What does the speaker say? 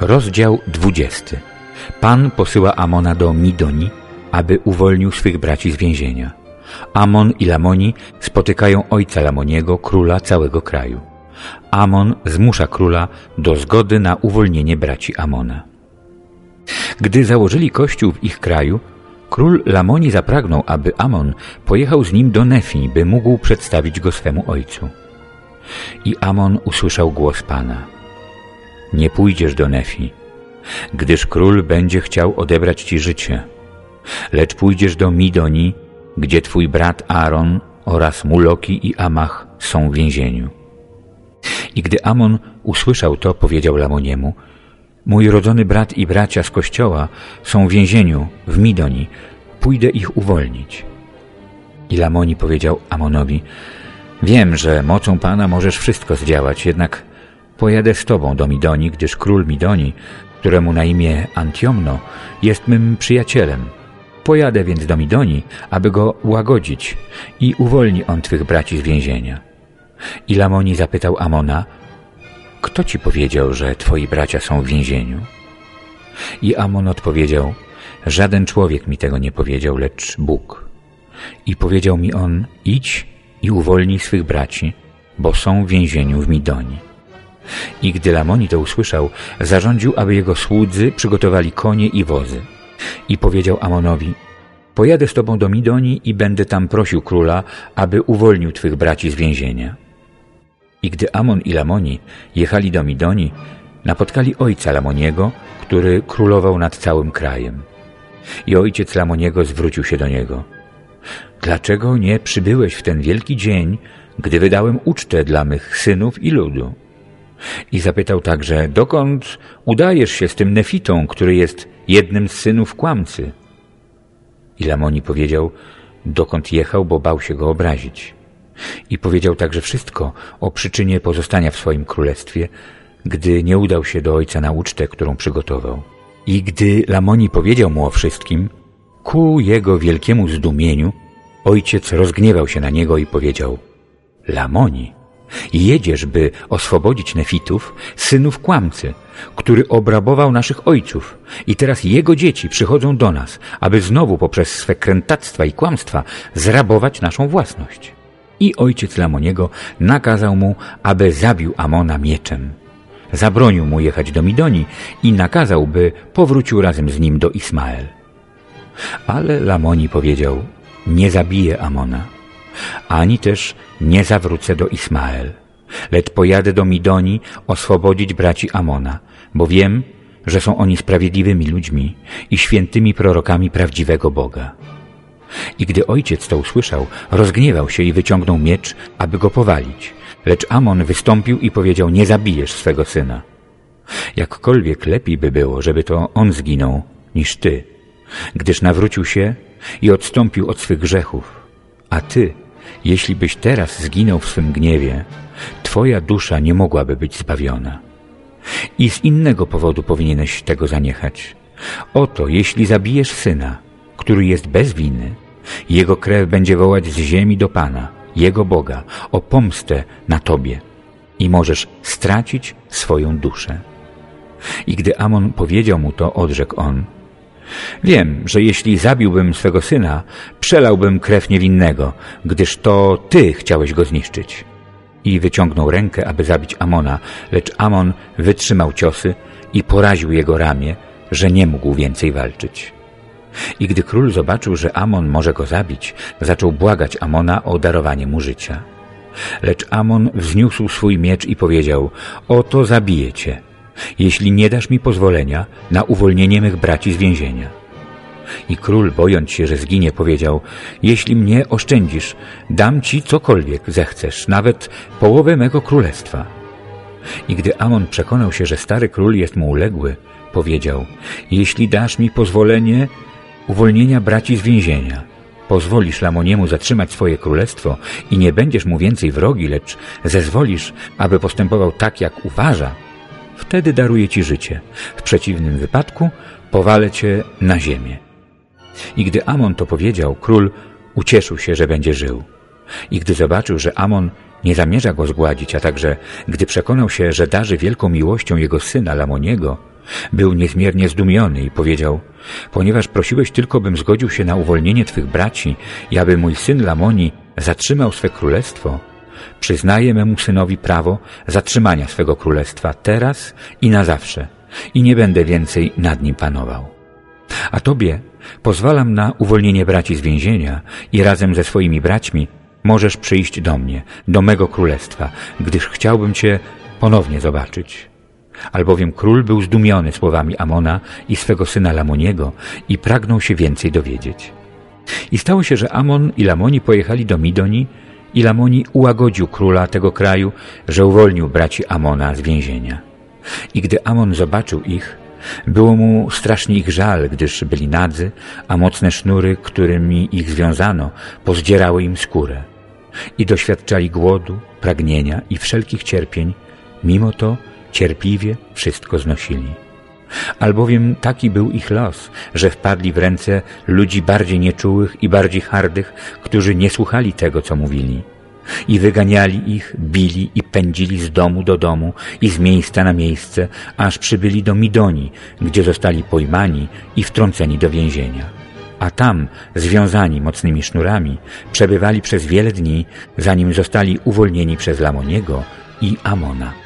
Rozdział 20. Pan posyła Amona do Midoni, aby uwolnił swych braci z więzienia. Amon i Lamoni spotykają ojca Lamoniego, króla całego kraju. Amon zmusza króla do zgody na uwolnienie braci Amona. Gdy założyli kościół w ich kraju, król Lamoni zapragnął, aby Amon pojechał z nim do Nefi, by mógł przedstawić go swemu ojcu. I Amon usłyszał głos Pana. Nie pójdziesz do Nefi, gdyż król będzie chciał odebrać ci życie. Lecz pójdziesz do Midoni, gdzie twój brat Aaron oraz Muloki i Amach są w więzieniu. I gdy Amon usłyszał to, powiedział Lamoniemu, Mój rodzony brat i bracia z kościoła są w więzieniu w Midoni, pójdę ich uwolnić. I Lamoni powiedział Amonowi, Wiem, że mocą Pana możesz wszystko zdziałać, jednak pojadę z Tobą do Midoni, gdyż król Midoni, któremu na imię Antiomno, jest mym przyjacielem. Pojadę więc do Midoni, aby go łagodzić i uwolni on Twych braci z więzienia. I Lamoni zapytał Amona, kto Ci powiedział, że Twoi bracia są w więzieniu? I Amon odpowiedział, żaden człowiek mi tego nie powiedział, lecz Bóg. I powiedział mi on, idź i uwolnij swych braci, bo są w więzieniu w Midoni. I gdy Lamoni to usłyszał, zarządził, aby jego słudzy przygotowali konie i wozy. I powiedział Amonowi, pojadę z tobą do Midoni i będę tam prosił króla, aby uwolnił twych braci z więzienia. I gdy Amon i Lamoni jechali do Midoni, napotkali ojca Lamoniego, który królował nad całym krajem. I ojciec Lamoniego zwrócił się do niego. Dlaczego nie przybyłeś w ten wielki dzień, gdy wydałem ucztę dla mych synów i ludu? I zapytał także, dokąd udajesz się z tym nefitą, który jest jednym z synów kłamcy? I Lamoni powiedział, dokąd jechał, bo bał się go obrazić. I powiedział także wszystko o przyczynie pozostania w swoim królestwie, gdy nie udał się do ojca na ucztę, którą przygotował. I gdy Lamoni powiedział mu o wszystkim, ku jego wielkiemu zdumieniu, ojciec rozgniewał się na niego i powiedział, Lamoni, jedziesz, by oswobodzić nefitów, synów kłamcy, który obrabował naszych ojców i teraz jego dzieci przychodzą do nas, aby znowu poprzez swe krętactwa i kłamstwa zrabować naszą własność. I ojciec Lamoniego nakazał mu, aby zabił Amona mieczem. Zabronił mu jechać do Midoni i nakazał, by powrócił razem z nim do Ismael. Ale Lamoni powiedział, nie zabiję Amona, ani też nie zawrócę do Ismael, lecz pojadę do Midoni oswobodzić braci Amona, bo wiem, że są oni sprawiedliwymi ludźmi i świętymi prorokami prawdziwego Boga. I gdy ojciec to usłyszał, rozgniewał się i wyciągnął miecz, aby go powalić. Lecz Amon wystąpił i powiedział, nie zabijesz swego syna. Jakkolwiek lepiej by było, żeby to on zginął, niż ty, gdyż nawrócił się i odstąpił od swych grzechów. A ty, jeśli byś teraz zginął w swym gniewie, twoja dusza nie mogłaby być zbawiona. I z innego powodu powinieneś tego zaniechać. Oto, jeśli zabijesz syna, który jest bez winy, jego krew będzie wołać z ziemi do Pana, Jego Boga, o pomstę na Tobie i możesz stracić swoją duszę. I gdy Amon powiedział mu to, odrzekł on, Wiem, że jeśli zabiłbym swego syna, przelałbym krew niewinnego, gdyż to Ty chciałeś go zniszczyć. I wyciągnął rękę, aby zabić Amona, lecz Amon wytrzymał ciosy i poraził jego ramię, że nie mógł więcej walczyć. I gdy król zobaczył, że Amon może go zabić, zaczął błagać Amona o darowanie mu życia. Lecz Amon wzniósł swój miecz i powiedział, oto zabiję cię, jeśli nie dasz mi pozwolenia na uwolnienie mych braci z więzienia. I król, bojąc się, że zginie, powiedział, jeśli mnie oszczędzisz, dam ci cokolwiek zechcesz, nawet połowę mego królestwa. I gdy Amon przekonał się, że stary król jest mu uległy, powiedział, jeśli dasz mi pozwolenie uwolnienia braci z więzienia, pozwolisz Lamoniemu zatrzymać swoje królestwo i nie będziesz mu więcej wrogi, lecz zezwolisz, aby postępował tak, jak uważa, wtedy daruję ci życie. W przeciwnym wypadku powalę cię na ziemię. I gdy Amon to powiedział, król ucieszył się, że będzie żył. I gdy zobaczył, że Amon nie zamierza go zgładzić, a także gdy przekonał się, że darzy wielką miłością jego syna Lamoniego, Był niezmiernie zdumiony i powiedział, ponieważ prosiłeś tylko, bym zgodził się na uwolnienie Twych braci i aby mój syn Lamoni zatrzymał swe królestwo, przyznaję memu synowi prawo zatrzymania swego królestwa teraz i na zawsze i nie będę więcej nad nim panował. A Tobie pozwalam na uwolnienie braci z więzienia i razem ze swoimi braćmi możesz przyjść do mnie, do mego królestwa, gdyż chciałbym Cię ponownie zobaczyć. Albowiem król był zdumiony słowami Amona i swego syna Lamoniego i pragnął się więcej dowiedzieć. I stało się, że Amon i Lamoni pojechali do Midoni i Lamoni ułagodził króla tego kraju, że uwolnił braci Amona z więzienia. I gdy Amon zobaczył ich, było mu strasznie ich żal, gdyż byli nadzy, a mocne sznury, którymi ich związano, pozdzierały im skórę. I doświadczali głodu, pragnienia i wszelkich cierpień, mimo to cierpliwie wszystko znosili. Albowiem taki był ich los, że wpadli w ręce ludzi bardziej nieczułych i bardziej hardych, którzy nie słuchali tego, co mówili. I wyganiali ich, bili i pędzili z domu do domu i z miejsca na miejsce, aż przybyli do Midoni, gdzie zostali pojmani i wtrąceni do więzienia. A tam, związani mocnymi sznurami, przebywali przez wiele dni, zanim zostali uwolnieni przez Lamoniego i Amona.